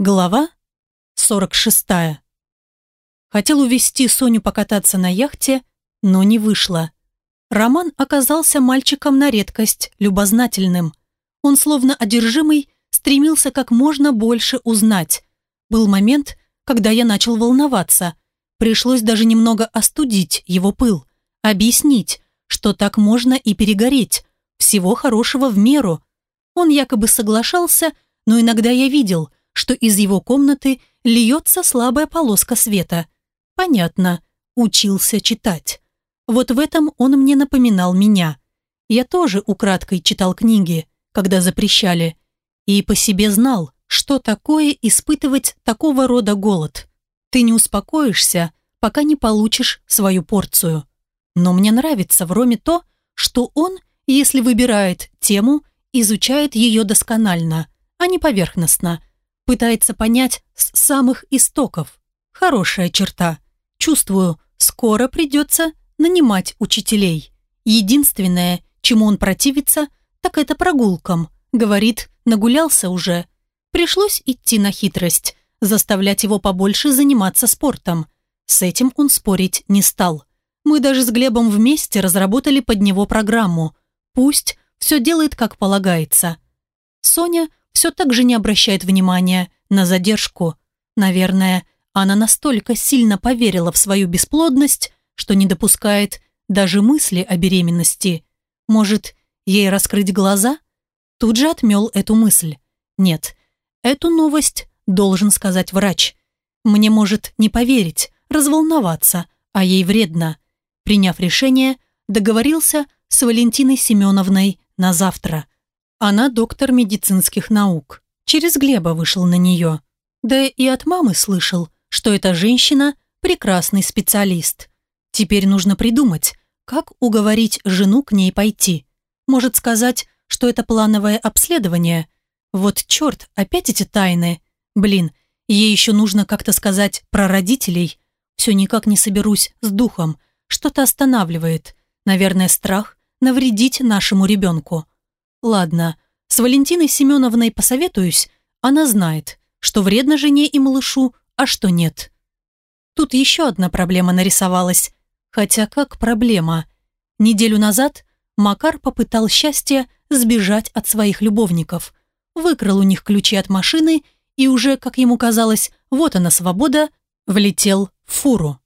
Глава 46. Хотел увести Соню покататься на яхте, но не вышло. Роман оказался мальчиком на редкость любознательным. Он, словно одержимый, стремился как можно больше узнать. Был момент, когда я начал волноваться. Пришлось даже немного остудить его пыл, объяснить, что так можно и перегореть, всего хорошего в меру. Он якобы соглашался, но иногда я видел – что из его комнаты льется слабая полоска света. Понятно, учился читать. Вот в этом он мне напоминал меня. Я тоже украдкой читал книги, когда запрещали, и по себе знал, что такое испытывать такого рода голод. Ты не успокоишься, пока не получишь свою порцию. Но мне нравится в Роме то, что он, если выбирает тему, изучает ее досконально, а не поверхностно, пытается понять с самых истоков. Хорошая черта. Чувствую, скоро придется нанимать учителей. Единственное, чему он противится, так это прогулкам. Говорит, нагулялся уже. Пришлось идти на хитрость, заставлять его побольше заниматься спортом. С этим он спорить не стал. Мы даже с Глебом вместе разработали под него программу. Пусть все делает как полагается. Соня все так же не обращает внимания на задержку. Наверное, она настолько сильно поверила в свою бесплодность, что не допускает даже мысли о беременности. Может, ей раскрыть глаза? Тут же отмел эту мысль. Нет, эту новость должен сказать врач. Мне может не поверить, разволноваться, а ей вредно. Приняв решение, договорился с Валентиной Семеновной на завтра – она доктор медицинских наук. Через Глеба вышел на нее. Да и от мамы слышал, что эта женщина – прекрасный специалист. Теперь нужно придумать, как уговорить жену к ней пойти. Может сказать, что это плановое обследование. Вот черт, опять эти тайны. Блин, ей еще нужно как-то сказать про родителей. Все никак не соберусь с духом. Что-то останавливает. Наверное, страх навредить нашему ребенку. Ладно, с Валентиной Семеновной посоветуюсь, она знает, что вредно жене и малышу, а что нет. Тут еще одна проблема нарисовалась. Хотя как проблема? Неделю назад Макар попытал счастья сбежать от своих любовников. Выкрал у них ключи от машины и уже, как ему казалось, вот она свобода, влетел в фуру.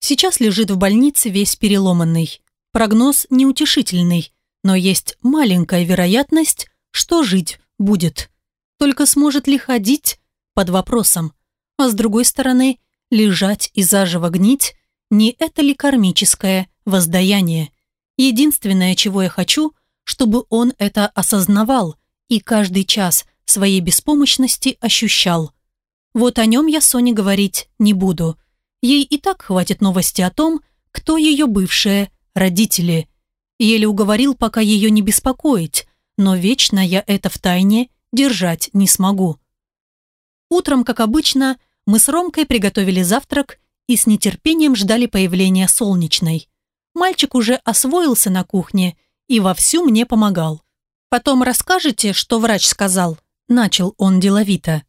Сейчас лежит в больнице весь переломанный. Прогноз неутешительный но есть маленькая вероятность, что жить будет. Только сможет ли ходить под вопросом. А с другой стороны, лежать и заживо гнить – не это ли кармическое воздаяние? Единственное, чего я хочу, чтобы он это осознавал и каждый час своей беспомощности ощущал. Вот о нем я Соне говорить не буду. Ей и так хватит новости о том, кто ее бывшие родители – Еле уговорил пока ее не беспокоить, но вечно я это в тайне держать не смогу. Утром, как обычно, мы с Ромкой приготовили завтрак и с нетерпением ждали появления солнечной. Мальчик уже освоился на кухне и вовсю мне помогал. «Потом расскажете, что врач сказал?» Начал он деловито.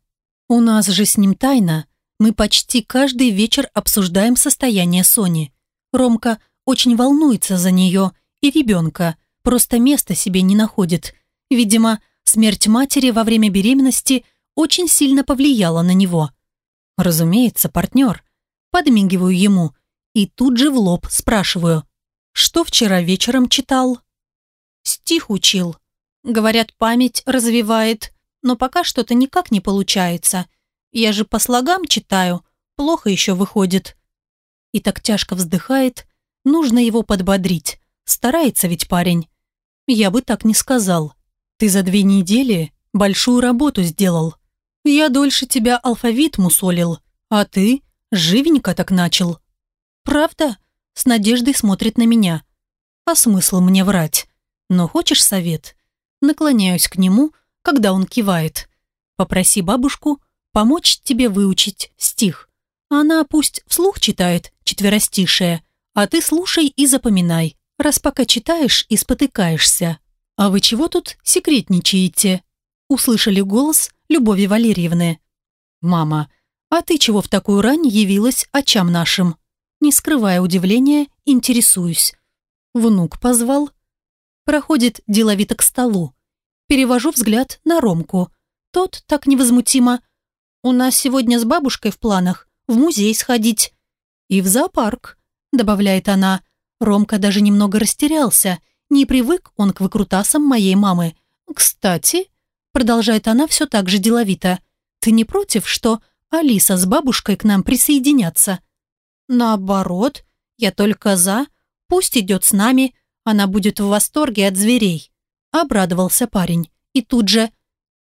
«У нас же с ним тайна. Мы почти каждый вечер обсуждаем состояние Сони. Ромка очень волнуется за нее и ребенка, просто места себе не находит. Видимо, смерть матери во время беременности очень сильно повлияла на него. Разумеется, партнер. Подмигиваю ему и тут же в лоб спрашиваю, что вчера вечером читал? Стих учил. Говорят, память развивает, но пока что-то никак не получается. Я же по слогам читаю, плохо еще выходит. И так тяжко вздыхает, нужно его подбодрить. Старается ведь парень. Я бы так не сказал. Ты за две недели большую работу сделал. Я дольше тебя алфавит мусолил, а ты живенько так начал. Правда? С надеждой смотрит на меня. А смысл мне врать? Но хочешь совет? Наклоняюсь к нему, когда он кивает. Попроси бабушку помочь тебе выучить стих. Она пусть вслух читает четверостишее, а ты слушай и запоминай раз пока читаешь и спотыкаешься. А вы чего тут секретничаете?» Услышали голос Любови Валерьевны. «Мама, а ты чего в такую рань явилась очам нашим?» Не скрывая удивления, интересуюсь. Внук позвал. Проходит деловито к столу. Перевожу взгляд на Ромку. Тот так невозмутимо. «У нас сегодня с бабушкой в планах в музей сходить». «И в зоопарк», добавляет она. Ромка даже немного растерялся. Не привык он к выкрутасам моей мамы. «Кстати», продолжает она все так же деловито, «ты не против, что Алиса с бабушкой к нам присоединятся?» «Наоборот, я только за. Пусть идет с нами, она будет в восторге от зверей», обрадовался парень. И тут же,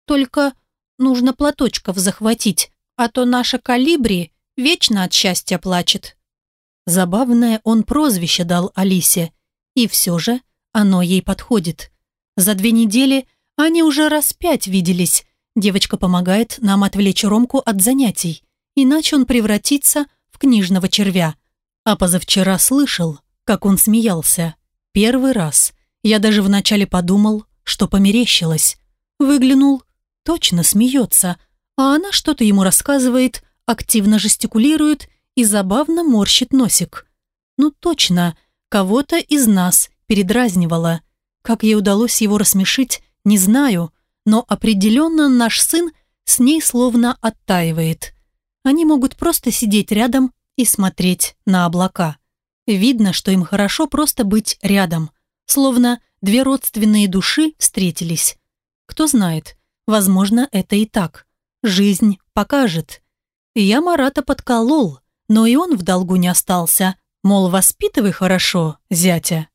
«Только нужно платочков захватить, а то наша калибри вечно от счастья плачет». Забавное он прозвище дал Алисе, и все же оно ей подходит. За две недели они уже раз пять виделись. Девочка помогает нам отвлечь Ромку от занятий, иначе он превратится в книжного червя. А позавчера слышал, как он смеялся. Первый раз. Я даже вначале подумал, что померещилось. Выглянул, точно смеется, а она что-то ему рассказывает, активно жестикулирует и забавно морщит носик. Ну точно, кого-то из нас передразнивала. Как ей удалось его рассмешить, не знаю, но определенно наш сын с ней словно оттаивает. Они могут просто сидеть рядом и смотреть на облака. Видно, что им хорошо просто быть рядом, словно две родственные души встретились. Кто знает, возможно, это и так. Жизнь покажет. Я Марата подколол, но и он в долгу не остался, мол, воспитывай хорошо, зятя.